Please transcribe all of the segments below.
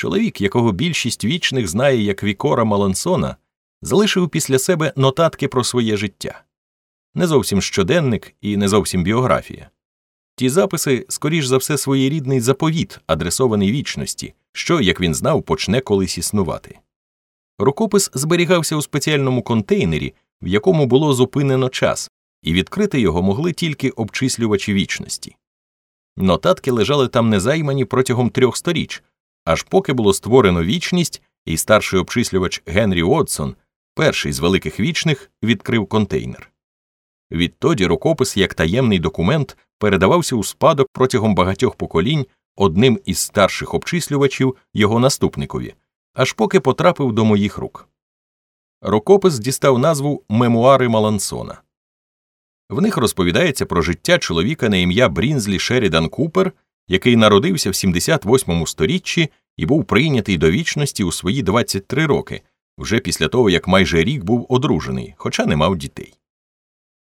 Чоловік, якого більшість вічних знає як Вікора Малансона, залишив після себе нотатки про своє життя не зовсім щоденник і не зовсім біографія. Ті записи, скоріш за все, своєрідний заповіт, адресований вічності, що, як він знав, почне колись існувати. Рукопис зберігався у спеціальному контейнері, в якому було зупинено час, і відкрити його могли тільки обчислювачі вічності. Нотатки лежали там незаймані протягом трьох сторіч, аж поки було створено вічність, і старший обчислювач Генрі Одсон, перший з великих вічних, відкрив контейнер. Відтоді рукопис як таємний документ передавався у спадок протягом багатьох поколінь одним із старших обчислювачів його наступникові, аж поки потрапив до моїх рук. Рукопис дістав назву Мемуари Малансона. В них розповідається про життя чоловіка на ім'я Брінзлі Шерідан Купер, який народився в 78-му сторіччі і був прийнятий до вічності у свої 23 роки, вже після того як майже рік був одружений, хоча не мав дітей.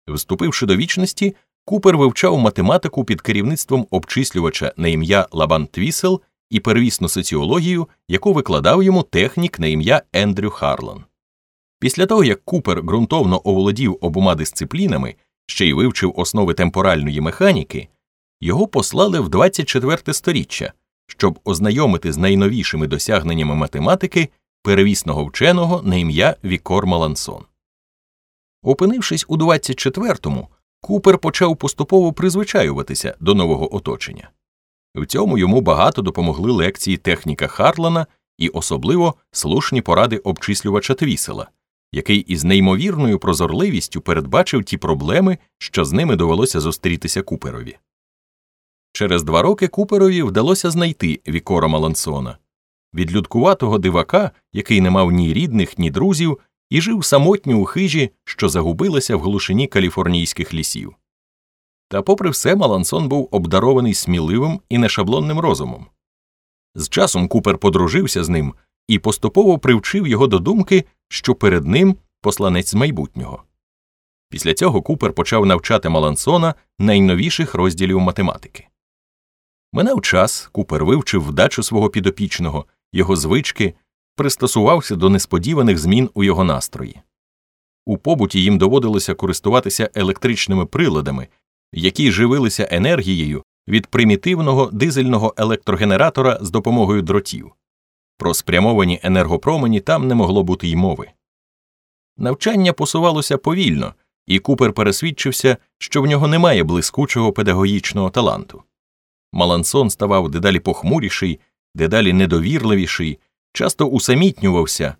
Вступивши до вічності, Купер вивчав математику під керівництвом обчислювача на ім'я Лабан Твісел і первісну соціологію, яку викладав йому технік на ім'я Ендрю Харлан. Після того, як Купер ґрунтовно оволодів обома дисциплінами, ще й вивчив основи темпоральної механіки, його послали в 24 сторіччя, щоб ознайомити з найновішими досягненнями математики перевісного вченого на ім'я Вікор Малансон. Опинившись у 24-му, Купер почав поступово призвичаюватися до нового оточення. В цьому йому багато допомогли лекції техніка Харлана і особливо слушні поради обчислювача Твісела, який із неймовірною прозорливістю передбачив ті проблеми, що з ними довелося зустрітися Куперові. Через два роки Куперові вдалося знайти Вікора Малансона, відлюдкуватого дивака, який не мав ні рідних, ні друзів, і жив самотньо у хижі, що загубилася в глушині каліфорнійських лісів. Та, попри все, Малансон був обдарований сміливим і нешаблонним розумом. З часом Купер подружився з ним і поступово привчив його до думки, що перед ним посланець з майбутнього. Після цього Купер почав навчати Малансона найновіших розділів математики. Минав час Купер вивчив вдачу свого підопічного, його звички, пристосувався до несподіваних змін у його настрої. У побуті їм доводилося користуватися електричними приладами, які живилися енергією від примітивного дизельного електрогенератора з допомогою дротів. Про спрямовані енергопромені там не могло бути й мови. Навчання посувалося повільно, і Купер пересвідчився, що в нього немає блискучого педагогічного таланту. Малансон ставав дедалі похмуріший, дедалі недовірливіший, часто усамітнювався,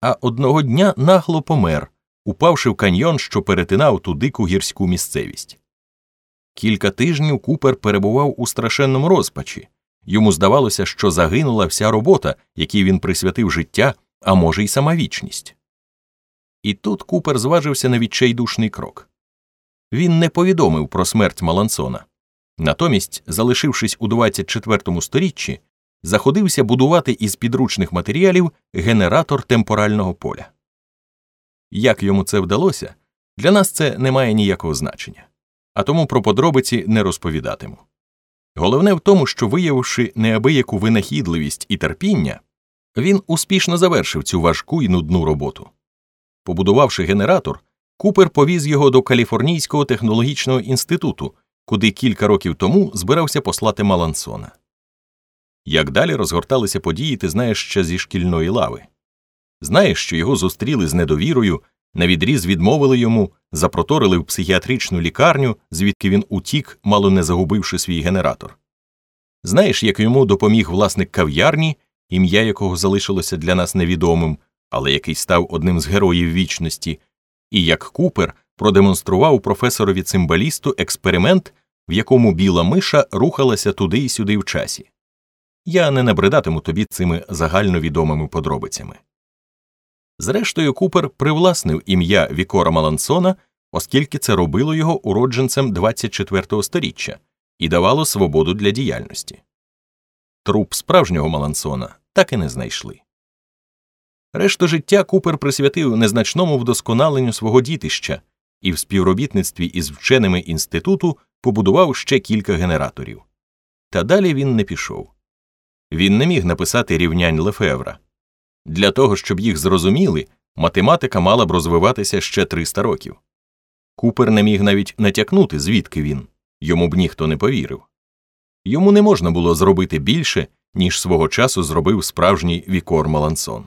а одного дня нагло помер, упавши в каньйон, що перетинав ту дику гірську місцевість. Кілька тижнів Купер перебував у страшенному розпачі йому здавалося, що загинула вся робота, якій він присвятив життя, а може, й сама вічність. І тут Купер зважився на відчайдушний крок. Він не повідомив про смерть Малансона. Натомість, залишившись у 24 сторіччі, заходився будувати із підручних матеріалів генератор темпорального поля. Як йому це вдалося, для нас це не має ніякого значення, а тому про подробиці не розповідатиму. Головне в тому, що, виявивши неабияку винахідливість і терпіння, він успішно завершив цю важку і нудну роботу. Побудувавши генератор, Купер повіз його до Каліфорнійського технологічного інституту, куди кілька років тому збирався послати Малансона. Як далі розгорталися події, ти знаєш ще зі шкільної лави. Знаєш, що його зустріли з недовірою, навідріз відмовили йому, запроторили в психіатричну лікарню, звідки він утік, мало не загубивши свій генератор. Знаєш, як йому допоміг власник кав'ярні, ім'я якого залишилося для нас невідомим, але який став одним з героїв вічності, і як Купер продемонстрував професорові цимбалісту експеримент, в якому біла миша рухалася туди й сюди в часі. Я не набридатиму тобі цими загальновідомими подробицями. Зрештою, Купер привласнив ім'я Вікора Малансона, оскільки це робило його уродженцем 24-го сторіччя і давало свободу для діяльності. Труп справжнього Малансона так і не знайшли. Решту життя Купер присвятив незначному вдосконаленню свого дітища і в співробітництві із вченими інституту побудував ще кілька генераторів. Та далі він не пішов. Він не міг написати рівнянь Лефевра. Для того, щоб їх зрозуміли, математика мала б розвиватися ще 300 років. Купер не міг навіть натякнути, звідки він, йому б ніхто не повірив. Йому не можна було зробити більше, ніж свого часу зробив справжній Вікор Малансон.